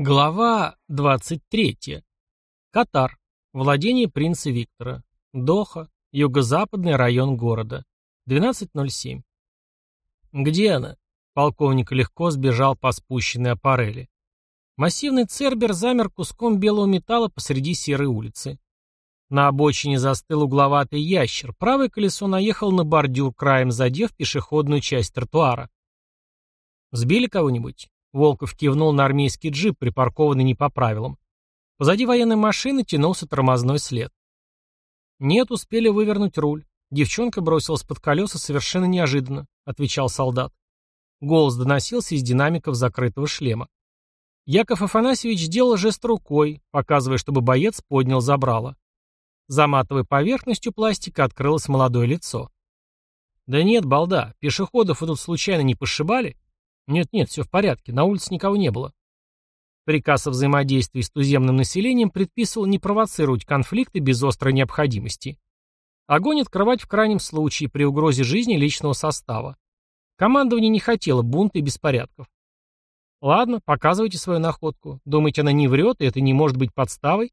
Глава 23. Катар. Владение принца Виктора. Доха. Юго-западный район города. 12.07. Где она? Полковник легко сбежал по спущенной аппарели. Массивный цербер замер куском белого металла посреди серой улицы. На обочине застыл угловатый ящер. Правое колесо наехал на бордюр, краем задев пешеходную часть тротуара. «Сбили кого-нибудь?» Волков кивнул на армейский джип, припаркованный не по правилам. Позади военной машины тянулся тормозной след. «Нет, успели вывернуть руль. Девчонка бросилась под колеса совершенно неожиданно», — отвечал солдат. Голос доносился из динамиков закрытого шлема. Яков Афанасьевич сделал жест рукой, показывая, чтобы боец поднял забрало. За матовой поверхностью пластика открылось молодое лицо. «Да нет, балда, пешеходов вы тут случайно не пошибали?» Нет-нет, все в порядке, на улице никого не было. Приказ о взаимодействии с туземным населением предписывал не провоцировать конфликты без острой необходимости. Огонь открывать в крайнем случае при угрозе жизни личного состава. Командование не хотело бунта и беспорядков. Ладно, показывайте свою находку. Думаете, она не врет, и это не может быть подставой?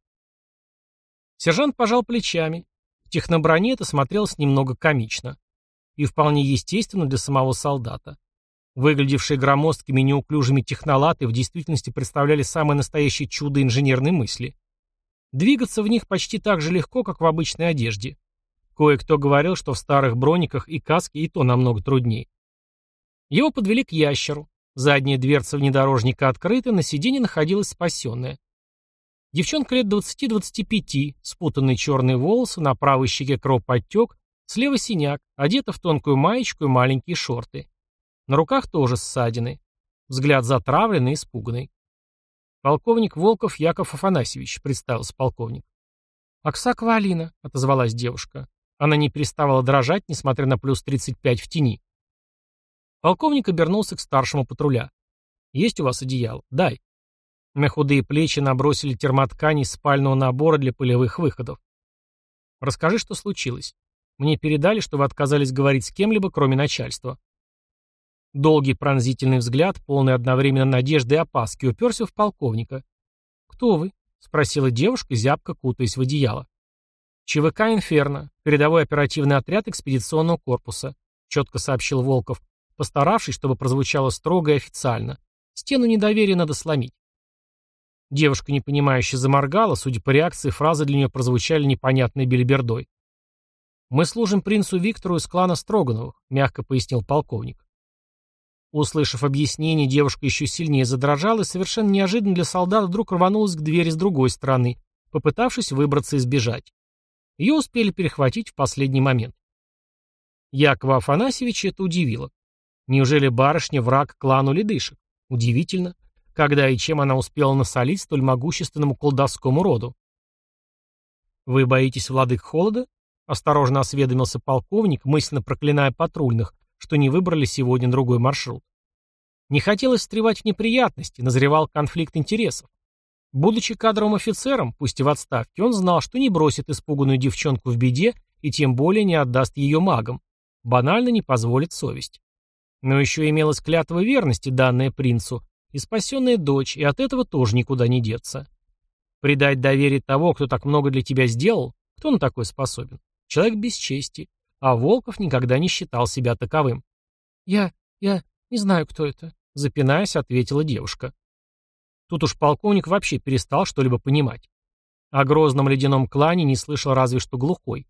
Сержант пожал плечами. В техноброне это смотрелось немного комично. И вполне естественно для самого солдата. Выглядевшие громоздкими и неуклюжими технолаты в действительности представляли самое настоящее чудо инженерной мысли. Двигаться в них почти так же легко, как в обычной одежде. Кое-кто говорил, что в старых брониках и каске и то намного труднее. Его подвели к ящеру. Задняя дверца внедорожника открыта, на сиденье находилась спасенная. Девчонка лет 20-25, спутанные черные волосы, на правой щеке кровоподтек, слева синяк, одета в тонкую маечку и маленькие шорты. На руках тоже ссадины. Взгляд затравленный и испуганный. «Полковник Волков Яков Афанасьевич», — представился полковник. «Оксакова Алина», — отозвалась девушка. Она не переставала дрожать, несмотря на плюс 35 в тени. Полковник обернулся к старшему патруля. «Есть у вас одеяло? Дай». На худые плечи набросили термоткани спального набора для полевых выходов. «Расскажи, что случилось. Мне передали, что вы отказались говорить с кем-либо, кроме начальства». Долгий пронзительный взгляд, полный одновременно надежды и опаски, уперся в полковника. «Кто вы?» — спросила девушка, зябко кутаясь в одеяло. «ЧВК «Инферно», передовой оперативный отряд экспедиционного корпуса», — четко сообщил Волков, постаравшись, чтобы прозвучало строго и официально. «Стену недоверия надо сломить». Девушка, непонимающе заморгала, судя по реакции, фразы для нее прозвучали непонятной бельбердой. «Мы служим принцу Виктору из клана Строгановых», — мягко пояснил полковник. Услышав объяснение, девушка еще сильнее задрожала и совершенно неожиданно для солдата вдруг рванулась к двери с другой стороны, попытавшись выбраться и сбежать. Ее успели перехватить в последний момент. Якова Афанасьевича это удивило. Неужели барышня враг клану ледышек? Удивительно. Когда и чем она успела насолить столь могущественному колдовскому роду? «Вы боитесь владык холода?» — осторожно осведомился полковник, мысленно проклиная патрульных, что не выбрали сегодня другой маршрут. Не хотелось встревать в неприятности, назревал конфликт интересов. Будучи кадровым офицером, пусть и в отставке, он знал, что не бросит испуганную девчонку в беде и тем более не отдаст ее магам. Банально не позволит совесть. Но еще имелась клятва верности, данная принцу, и спасенная дочь, и от этого тоже никуда не деться. Предать доверие того, кто так много для тебя сделал, кто на такой способен? Человек без чести. А Волков никогда не считал себя таковым. «Я... я не знаю, кто это», — запинаясь, ответила девушка. Тут уж полковник вообще перестал что-либо понимать. О грозном ледяном клане не слышал разве что глухой.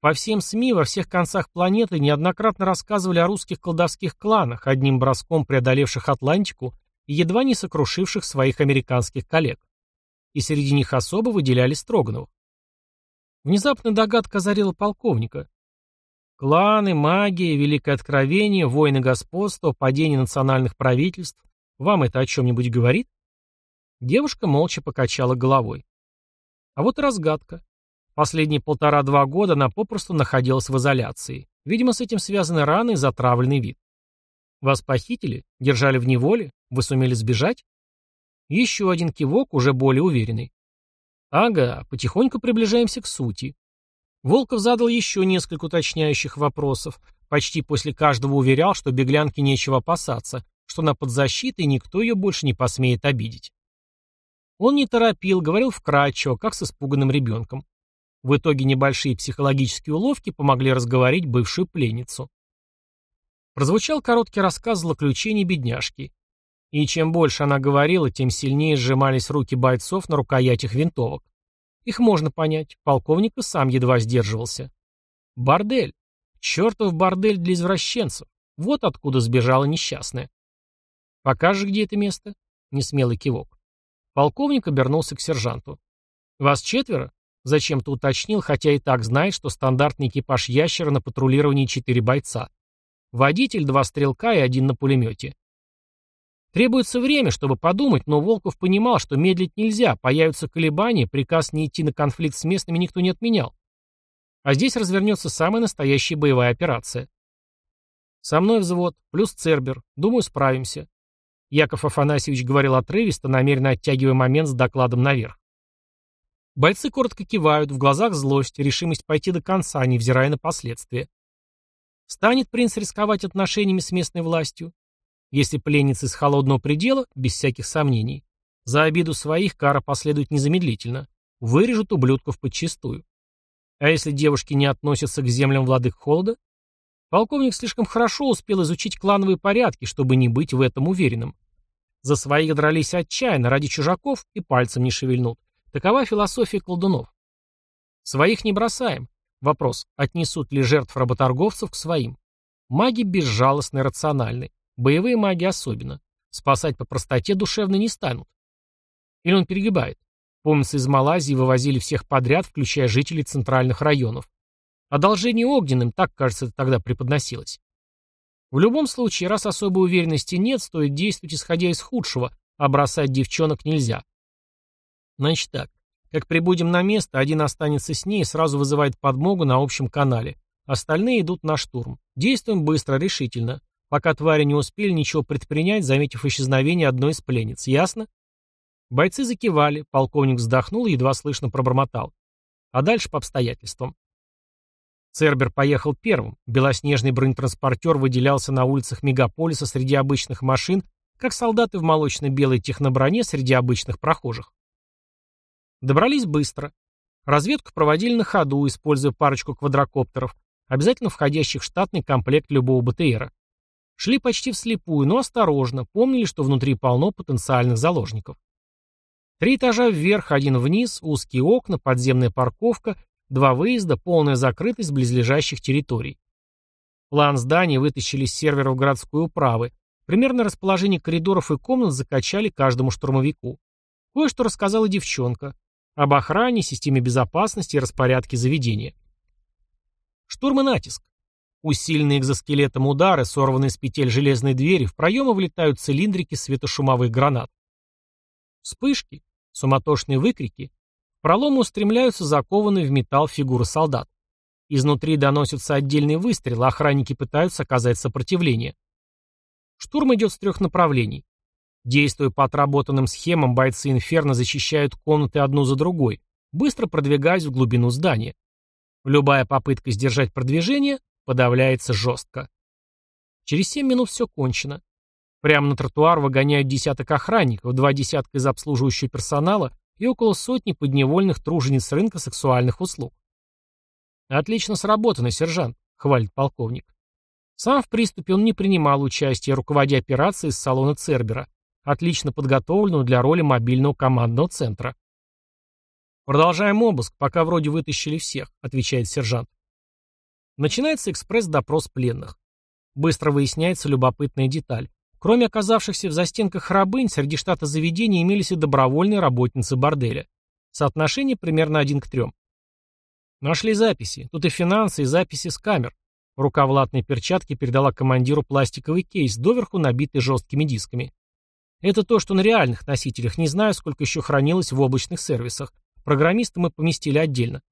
По всем СМИ во всех концах планеты неоднократно рассказывали о русских колдовских кланах, одним броском преодолевших Атлантику и едва не сокрушивших своих американских коллег. И среди них особо выделяли Строгановых. Внезапно догадка озарила полковника. Кланы, магия, великое откровение, войны господства, падение национальных правительств. Вам это о чем-нибудь говорит? Девушка молча покачала головой. А вот и разгадка. Последние полтора-два года она попросту находилась в изоляции. Видимо, с этим связаны раны и затравленный вид. Вас похитили? Держали в неволе? Вы сумели сбежать? Еще один кивок, уже более уверенный. Ага, потихоньку приближаемся к сути. Волков задал еще несколько уточняющих вопросов, почти после каждого уверял, что беглянке нечего опасаться, что она под защитой и никто ее больше не посмеет обидеть. Он не торопил, говорил вкратчиво, как с испуганным ребенком. В итоге небольшие психологические уловки помогли разговорить бывшую пленницу. Прозвучал короткий рассказ злоключений бедняжки. И чем больше она говорила, тем сильнее сжимались руки бойцов на рукоятях винтовок. Их можно понять, полковник и сам едва сдерживался. Бордель. Чертов бордель для извращенцев. Вот откуда сбежала несчастная. «Покажешь, где это место?» Несмелый кивок. Полковник обернулся к сержанту. «Вас четверо?» Зачем-то уточнил, хотя и так знает, что стандартный экипаж «Ящера» на патрулировании четыре бойца. Водитель, два стрелка и один на пулемете. Требуется время, чтобы подумать, но Волков понимал, что медлить нельзя, появятся колебания, приказ не идти на конфликт с местными никто не отменял. А здесь развернется самая настоящая боевая операция. Со мной взвод, плюс Цербер. Думаю, справимся. Яков Афанасьевич говорил отрывисто, намеренно оттягивая момент с докладом наверх. Бойцы коротко кивают, в глазах злость, решимость пойти до конца, невзирая на последствия. Станет принц рисковать отношениями с местной властью? Если пленница из холодного предела, без всяких сомнений. За обиду своих кара последует незамедлительно. Вырежут ублюдков подчистую. А если девушки не относятся к землям владык холода? Полковник слишком хорошо успел изучить клановые порядки, чтобы не быть в этом уверенным. За своих дрались отчаянно, ради чужаков и пальцем не шевельнут. Такова философия колдунов. Своих не бросаем. Вопрос, отнесут ли жертв работорговцев к своим. Маги безжалостны и рациональны. Боевые маги особенно. Спасать по простоте душевно не станут. Или он перегибает. Помнится, из Малайзии вывозили всех подряд, включая жителей центральных районов. Одолжение огненным, так, кажется, тогда преподносилось. В любом случае, раз особой уверенности нет, стоит действовать исходя из худшего, а бросать девчонок нельзя. Значит так, как прибудем на место, один останется с ней и сразу вызывает подмогу на общем канале. Остальные идут на штурм. Действуем быстро, решительно. Пока твари не успели ничего предпринять, заметив исчезновение одной из пленниц. Ясно? Бойцы закивали, полковник вздохнул и едва слышно пробормотал. А дальше по обстоятельствам. Цербер поехал первым. Белоснежный бронетранспортер выделялся на улицах мегаполиса среди обычных машин, как солдаты в молочно-белой техноброне среди обычных прохожих. Добрались быстро. Разведку проводили на ходу, используя парочку квадрокоптеров, обязательно входящих в штатный комплект любого БТРа. Шли почти вслепую, но осторожно, помнили, что внутри полно потенциальных заложников. Три этажа вверх, один вниз, узкие окна, подземная парковка Два выезда, полная закрытость близлежащих территорий. План здания вытащили с серверов городской управы. Примерно расположение коридоров и комнат закачали каждому штурмовику. Кое-что рассказала девчонка. Об охране, системе безопасности и распорядке заведения. Штурм и натиск. Усиленные экзоскелетом удары, сорванные с петель железной двери, в проемы вылетают цилиндрики светошумовых гранат. Вспышки, суматошные выкрики, пролому устремляются закованные в металл фигуры солдат. Изнутри доносятся отдельные выстрелы, охранники пытаются оказать сопротивление. Штурм идет с трех направлений. Действуя по отработанным схемам, бойцы Инферно защищают комнаты одну за другой, быстро продвигаясь в глубину здания. Любая попытка сдержать продвижение подавляется жестко. Через семь минут все кончено. Прямо на тротуар выгоняют десяток охранников, два десятка из обслуживающего персонала и около сотни подневольных тружениц рынка сексуальных услуг. «Отлично сработано, сержант», — хвалит полковник. Сам в приступе он не принимал участия, руководя операцией из салона Цербера, отлично подготовленную для роли мобильного командного центра. «Продолжаем обыск, пока вроде вытащили всех», — отвечает сержант. Начинается экспресс-допрос пленных. Быстро выясняется любопытная деталь. Кроме оказавшихся в застенках рабынь, среди штата заведения имелись и добровольные работницы борделя. Соотношение примерно один к трем. Нашли записи. Тут и финансы, и записи с камер. Рука в латной перчатке передала командиру пластиковый кейс, доверху набитый жесткими дисками. Это то, что на реальных носителях. Не знаю, сколько еще хранилось в облачных сервисах. Программисты мы поместили отдельно.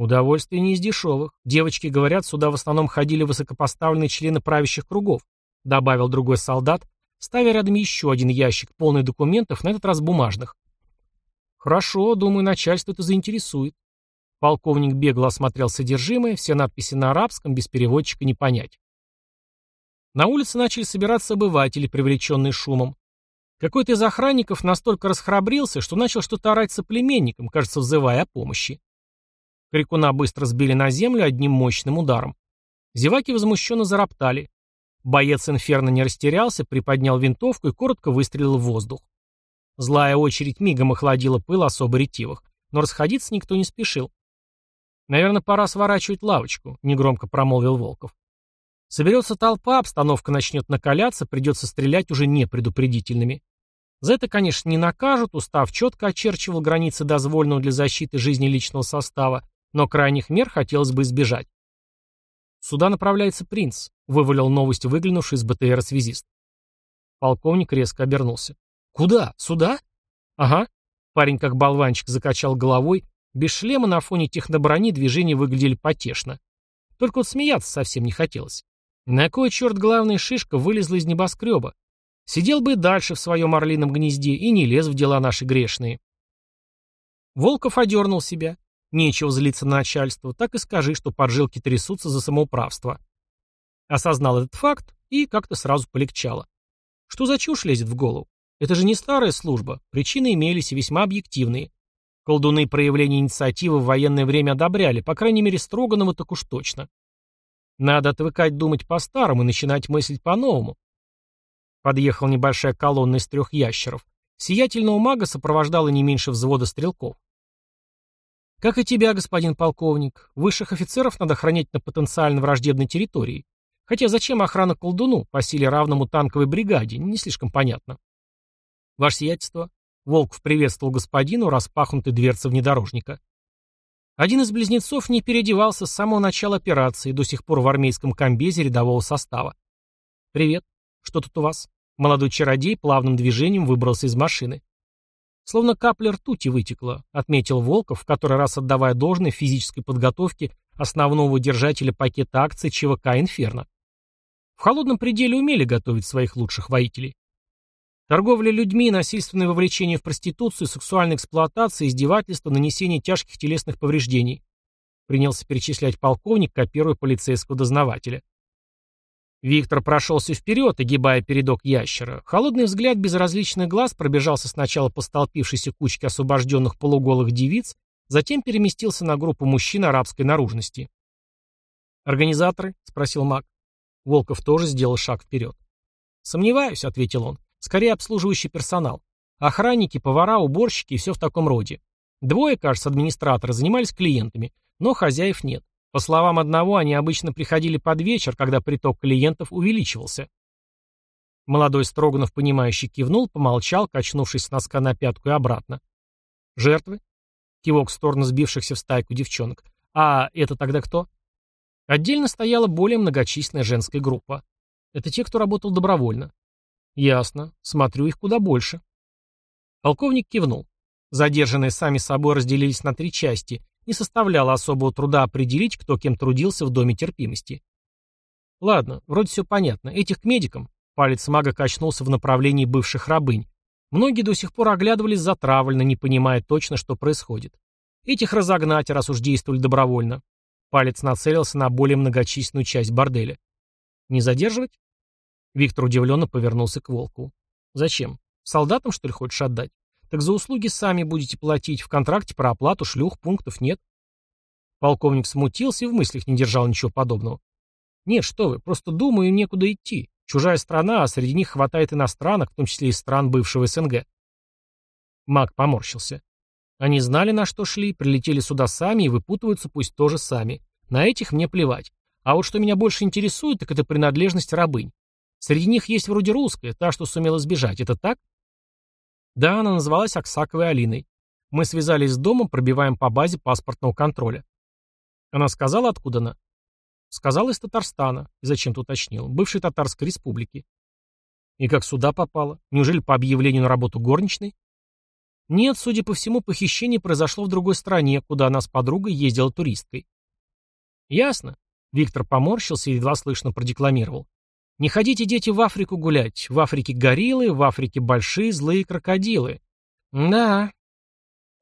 Удовольствие не из дешевых. Девочки говорят, сюда в основном ходили высокопоставленные члены правящих кругов. — добавил другой солдат, ставя рядом еще один ящик, полный документов, на этот раз бумажных. «Хорошо, думаю, начальство это заинтересует». Полковник бегло осмотрел содержимое, все надписи на арабском, без переводчика не понять. На улице начали собираться обыватели, привлеченные шумом. Какой-то из охранников настолько расхрабрился, что начал что-то орать соплеменникам, кажется, взывая о помощи. Крикуна быстро сбили на землю одним мощным ударом. Зеваки возмущенно зароптали. Боец Инферно не растерялся, приподнял винтовку и коротко выстрелил в воздух. Злая очередь мигом охладила пыл особо ретивых, но расходиться никто не спешил. «Наверное, пора сворачивать лавочку», — негромко промолвил Волков. «Соберется толпа, обстановка начнет накаляться, придется стрелять уже непредупредительными. За это, конечно, не накажут, устав четко очерчивал границы дозволенного для защиты жизни личного состава, но крайних мер хотелось бы избежать. «Сюда направляется принц», — вывалил новость, выглянувший из БТР связист. Полковник резко обернулся. «Куда? Сюда?» «Ага». Парень как болванчик закачал головой. Без шлема на фоне техноброни движения выглядели потешно. Только вот смеяться совсем не хотелось. На кой черт главная шишка вылезла из небоскреба? Сидел бы дальше в своем орлином гнезде и не лез в дела наши грешные. Волков одернул себя. Нечего злиться на начальство, так и скажи, что поджилки трясутся за самоуправство. Осознал этот факт и как-то сразу полегчало. Что за чушь лезет в голову? Это же не старая служба, причины имелись весьма объективные. Колдуны проявления инициативы в военное время одобряли, по крайней мере, Строганова так уж точно. Надо отвыкать думать по-старому и начинать мыслить по-новому. Подъехала небольшая колонна из трех ящеров. Сиятельного мага сопровождало не меньше взвода стрелков. «Как и тебя, господин полковник. Высших офицеров надо хранить на потенциально враждебной территории. Хотя зачем охрана колдуну, по силе равному танковой бригаде, не слишком понятно». «Ваше сиятельство», — Волков приветствовал господину распахнутой дверцы внедорожника. Один из близнецов не переодевался с самого начала операции, до сих пор в армейском комбезе рядового состава. «Привет. «Что тут у вас?» Молодой чародей плавным движением выбрался из машины. Словно капля ртути вытекла, отметил Волков, который раз отдавая должное физической подготовке основного держателя пакета акций ЧВК «Инферно». В холодном пределе умели готовить своих лучших воителей. Торговля людьми, насильственное вовлечение в проституцию, сексуальная эксплуатация, издевательство, нанесение тяжких телесных повреждений. Принялся перечислять полковник, копируя полицейского дознавателя. Виктор прошелся вперед, огибая передок ящера. Холодный взгляд безразличных глаз пробежался сначала по столпившейся кучке освобожденных полуголых девиц, затем переместился на группу мужчин арабской наружности. «Организаторы?» — спросил маг. Волков тоже сделал шаг вперед. «Сомневаюсь», — ответил он. «Скорее обслуживающий персонал. Охранники, повара, уборщики и все в таком роде. Двое, кажется, администратора занимались клиентами, но хозяев нет. По словам одного, они обычно приходили под вечер, когда приток клиентов увеличивался. Молодой Строганов, понимающий, кивнул, помолчал, качнувшись с носка на пятку и обратно. «Жертвы?» Кивок в сторону сбившихся в стайку девчонок. «А это тогда кто?» Отдельно стояла более многочисленная женская группа. Это те, кто работал добровольно. «Ясно. Смотрю, их куда больше». Полковник кивнул. Задержанные сами собой разделились на три части, не составляло особого труда определить, кто кем трудился в доме терпимости. Ладно, вроде все понятно. Этих к медикам. Палец мага качнулся в направлении бывших рабынь. Многие до сих пор оглядывались затравленно, не понимая точно, что происходит. Этих разогнать, раз уж действовали добровольно. Палец нацелился на более многочисленную часть борделя. Не задерживать? Виктор удивленно повернулся к волку. Зачем? Солдатам, что ли, хочешь отдать? Так за услуги сами будете платить. В контракте про оплату шлюх пунктов нет. Полковник смутился и в мыслях не держал ничего подобного. Нет, что вы, просто думаю, им некуда идти. Чужая страна, а среди них хватает иностранок, в том числе и стран бывшего СНГ. Маг поморщился. Они знали, на что шли, прилетели сюда сами и выпутываются пусть тоже сами. На этих мне плевать. А вот что меня больше интересует, так это принадлежность рабынь. Среди них есть вроде русская, та, что сумела сбежать. Это так? Да, она называлась Аксаковой Алиной. Мы связались с домом, пробиваем по базе паспортного контроля. Она сказала, откуда она? Сказала из Татарстана. И зачем-то уточнил. Бывшей Татарской республики. И как сюда попала? Неужели по объявлению на работу горничной? Нет, судя по всему, похищение произошло в другой стране, куда она с подругой ездила туристкой. Ясно. Виктор поморщился и едва слышно продекламировал. Не ходите, дети, в Африку гулять. В Африке гориллы, в Африке большие злые крокодилы. Да.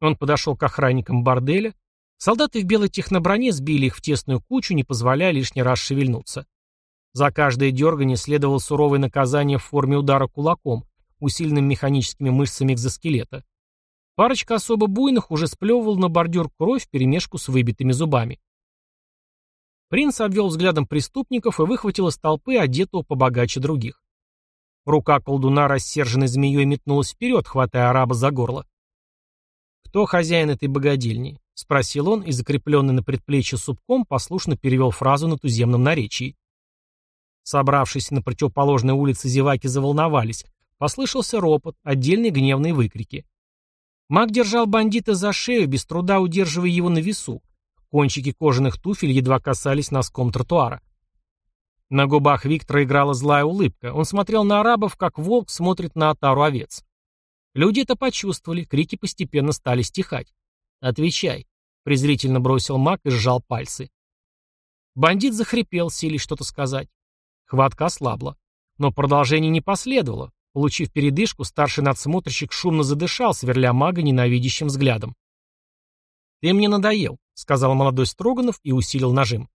Он подошел к охранникам борделя. Солдаты в белой техноброне сбили их в тесную кучу, не позволяя лишний раз шевельнуться. За каждое дергание следовало суровое наказание в форме удара кулаком, усиленным механическими мышцами экзоскелета. Парочка особо буйных уже сплевывал на бордюр кровь вперемешку с выбитыми зубами. Принц обвел взглядом преступников и выхватил из толпы одетого побогаче других. Рука колдуна, рассерженной змеей, метнулась вперед, хватая араба за горло. «Кто хозяин этой богадельни?» — спросил он, и закрепленный на предплечье субком послушно перевел фразу на туземном наречии. Собравшиеся на противоположной улице зеваки заволновались. Послышался ропот, отдельные гневные выкрики. Маг держал бандита за шею, без труда удерживая его на весу. Кончики кожаных туфель едва касались носком тротуара. На губах Виктора играла злая улыбка. Он смотрел на арабов, как волк смотрит на отару овец. Люди это почувствовали, крики постепенно стали стихать. «Отвечай», — презрительно бросил маг и сжал пальцы. Бандит захрипел, сились что-то сказать. Хватка ослабла. Но продолжение не последовало. Получив передышку, старший надсмотрщик шумно задышал, сверля мага ненавидящим взглядом. «Ты мне надоел», — сказал молодой Строганов и усилил нажим.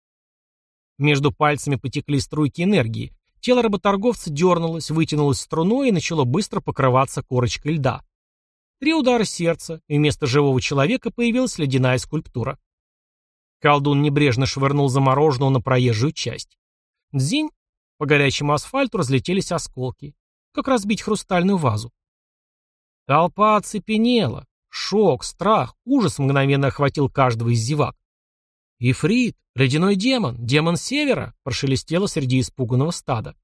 Между пальцами потекли струйки энергии. Тело работорговца дернулось, вытянулось струной и начало быстро покрываться корочкой льда. Три удара сердца, и вместо живого человека появилась ледяная скульптура. Колдун небрежно швырнул замороженного на проезжую часть. Дзинь! По горячему асфальту разлетелись осколки. Как разбить хрустальную вазу. Толпа оцепенела. Шок, страх, ужас мгновенно охватил каждого из зевак. «Ифрит! Ледяной демон! Демон севера!» — прошелестело среди испуганного стада.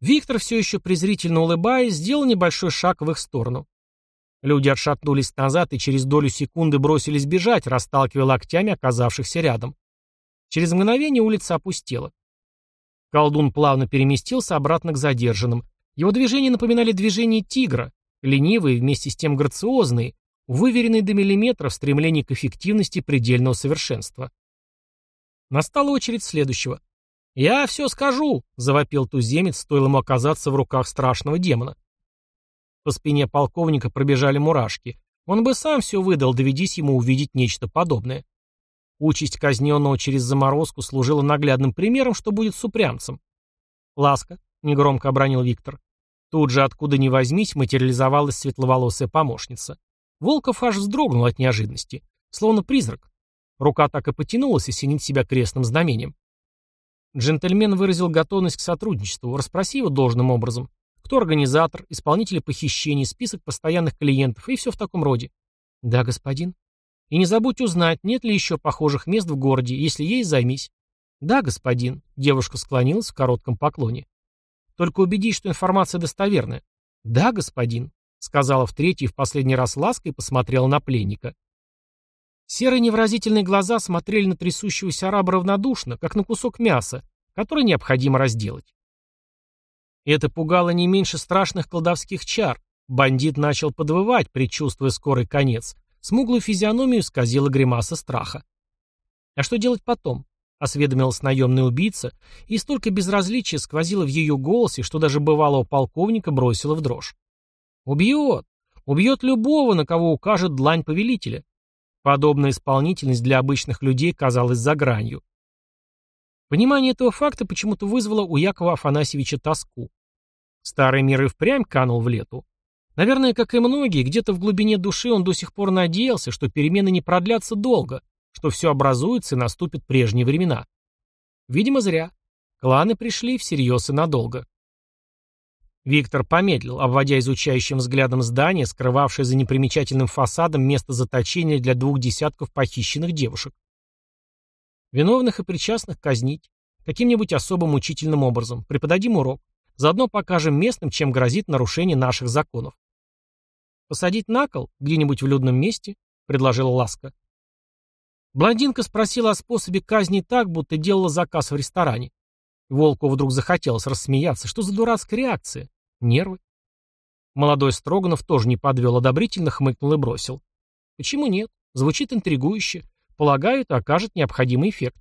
Виктор, все еще презрительно улыбаясь, сделал небольшой шаг в их сторону. Люди отшатнулись назад и через долю секунды бросились бежать, расталкивая локтями оказавшихся рядом. Через мгновение улица опустела. Колдун плавно переместился обратно к задержанным. Его движения напоминали движения тигра, ленивые, вместе с тем грациозные, выверенный до миллиметра в стремлении к эффективности предельного совершенства. Настала очередь следующего. «Я все скажу!» — завопил туземец, стоило ему оказаться в руках страшного демона. По спине полковника пробежали мурашки. Он бы сам все выдал, доведись ему увидеть нечто подобное. Участь казненного через заморозку служила наглядным примером, что будет с упрямцем. «Ласка», — негромко обронил Виктор. Тут же, откуда ни возьмись, материализовалась светловолосая помощница. Волков аж вздрогнул от неожиданности, словно призрак. Рука так и потянулась осенить себя крестным знамением. Джентльмен выразил готовность к сотрудничеству, расспроси его должным образом. Кто организатор, исполнители похищений, список постоянных клиентов и все в таком роде. Да, господин. И не забудь узнать, нет ли еще похожих мест в городе, если есть, займись. Да, господин. Девушка склонилась в коротком поклоне. Только убедись, что информация достоверная. Да, господин сказала в третий и в последний раз лаской и посмотрела на пленника. Серые невразительные глаза смотрели на трясущегося араба равнодушно, как на кусок мяса, который необходимо разделать. Это пугало не меньше страшных колдовских чар. Бандит начал подвывать, предчувствуя скорый конец. Смуглую физиономию исказила гримаса страха. А что делать потом? Осведомилась наемный убийца, и столько безразличия сквозило в ее голосе, что даже бывалого полковника бросило в дрожь. Убьет. Убьет любого, на кого укажет длань повелителя. Подобная исполнительность для обычных людей казалась за гранью. Понимание этого факта почему-то вызвало у Якова Афанасьевича тоску. Старый мир и впрямь канул в лету. Наверное, как и многие, где-то в глубине души он до сих пор надеялся, что перемены не продлятся долго, что все образуется и наступят прежние времена. Видимо, зря. Кланы пришли всерьез и надолго. Виктор помедлил, обводя изучающим взглядом здание, скрывавшее за непримечательным фасадом место заточения для двух десятков похищенных девушек. Виновных и причастных казнить. Каким-нибудь особо мучительным образом. Преподадим урок. Заодно покажем местным, чем грозит нарушение наших законов. «Посадить на кол где-нибудь в людном месте?» — предложила Ласка. Блондинка спросила о способе казни так, будто делала заказ в ресторане. Волку вдруг захотелось рассмеяться. Что за дурацкая реакция? Нервы. Молодой Строганов тоже не подвел, одобрительно хмыкнул и бросил. Почему нет? Звучит интригующе. Полагаю, это окажет необходимый эффект.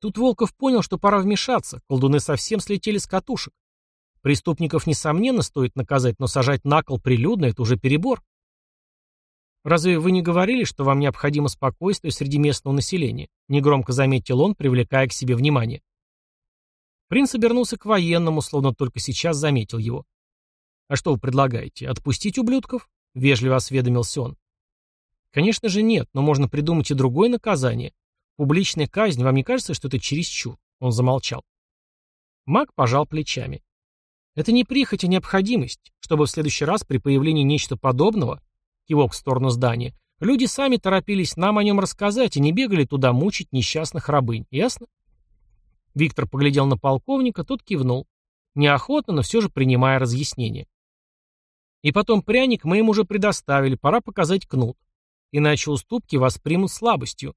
Тут Волков понял, что пора вмешаться. Колдуны совсем слетели с катушек. Преступников, несомненно, стоит наказать, но сажать на кол прилюдно — это уже перебор. «Разве вы не говорили, что вам необходимо спокойствие среди местного населения?» Негромко заметил он, привлекая к себе внимание. Принц обернулся к военному, словно только сейчас заметил его. «А что вы предлагаете? Отпустить ублюдков?» — вежливо осведомился он. «Конечно же нет, но можно придумать и другое наказание. Публичная казнь, вам не кажется, что это чересчур?» Он замолчал. Маг пожал плечами. «Это не прихоть, а необходимость, чтобы в следующий раз при появлении нечто подобного, кивок в сторону здания, люди сами торопились нам о нем рассказать и не бегали туда мучить несчастных рабынь. Ясно?» Виктор поглядел на полковника, тот кивнул. Неохотно, но все же принимая разъяснение. И потом пряник мы им уже предоставили, пора показать кнут. Иначе уступки воспримут слабостью.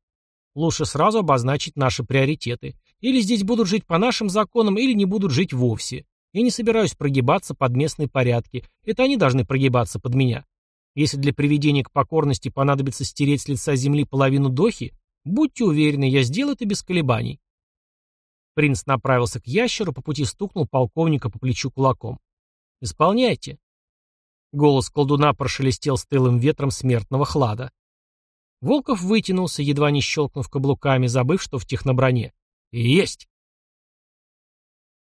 Лучше сразу обозначить наши приоритеты. Или здесь будут жить по нашим законам, или не будут жить вовсе. Я не собираюсь прогибаться под местные порядки. Это они должны прогибаться под меня. Если для приведения к покорности понадобится стереть с лица земли половину дохи, будьте уверены, я сделаю это без колебаний. Принц направился к ящеру, по пути стукнул полковника по плечу кулаком. «Исполняйте». Голос колдуна прошелестел стылым ветром смертного хлада. Волков вытянулся, едва не щелкнув каблуками, забыв, что в техноброне. «Есть!»